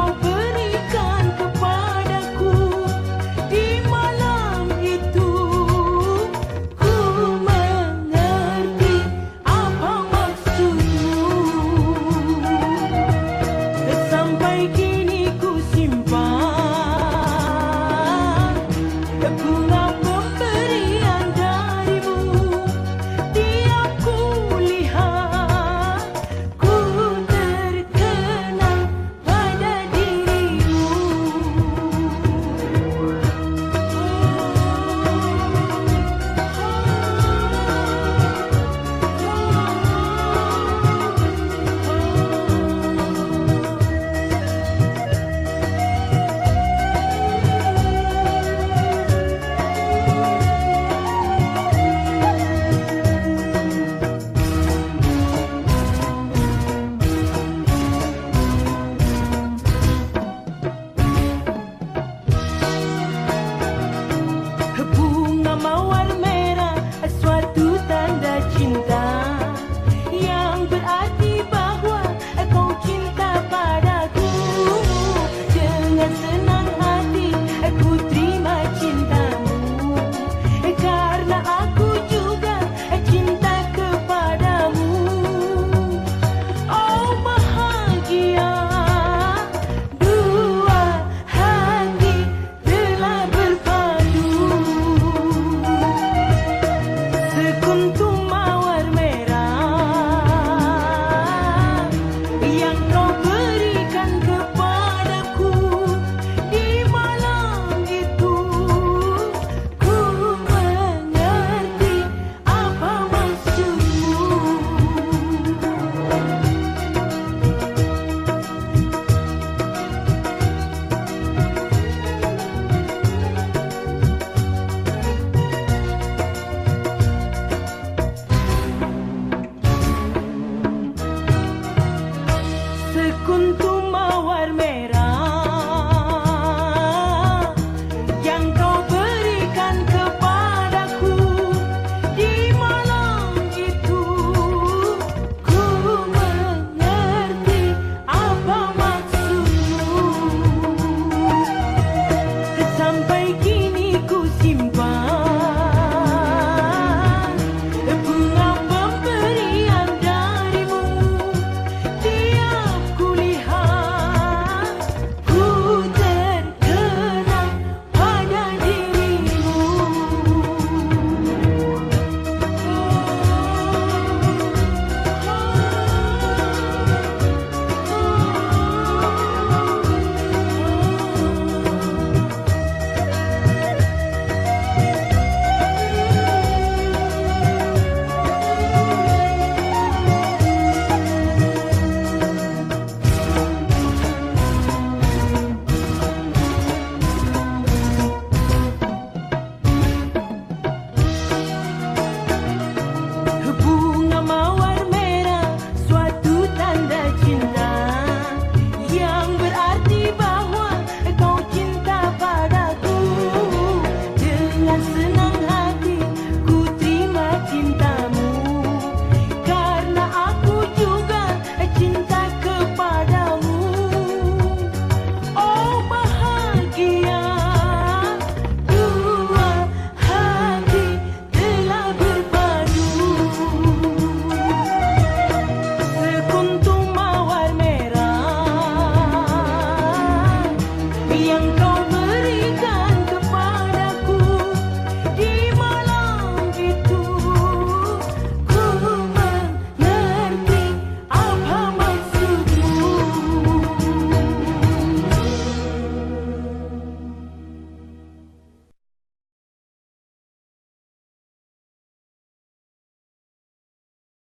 open.